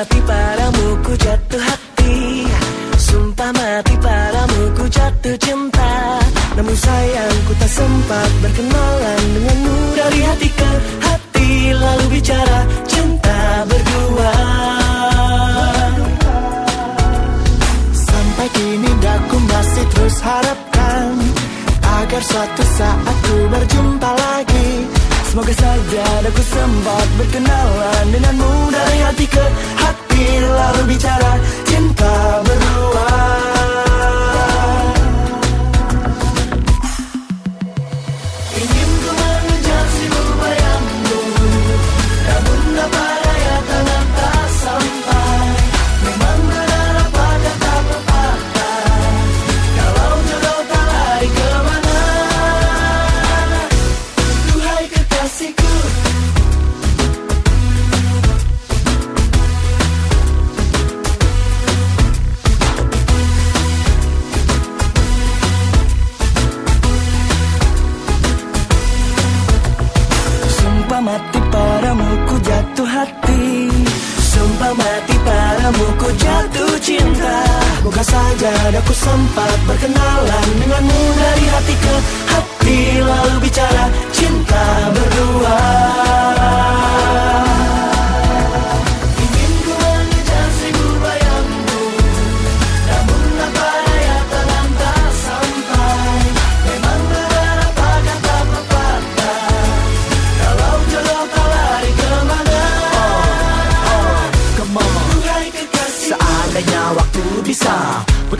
mati padamu ku jatuh hati. Sumpah mati padamu ku jatuh cinta. Namun sayang ku tak sempat berkenalan denganmu Dari hati ke hati. Lalu bicara cinta berdua. Sampai kini daku masih terus harapkan Agar suatu saat ku berjumpa lagi. Semoga saja aku sempat berkenalan mati padamu ku jatuh hati. Sumpah mati padamu ku jatuh cinta. Moga saja aku sempat berkenalan denganmu dari hati ke hati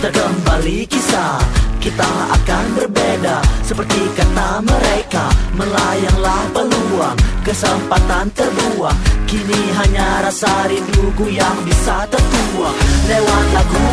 putar kembali kisah. Kita akan berbeda Seperti kata mereka. Melayanglah peluang Kesempatan terbuang. Kini hanya rasa rinduku yang bisa tertuang. Lewat lagu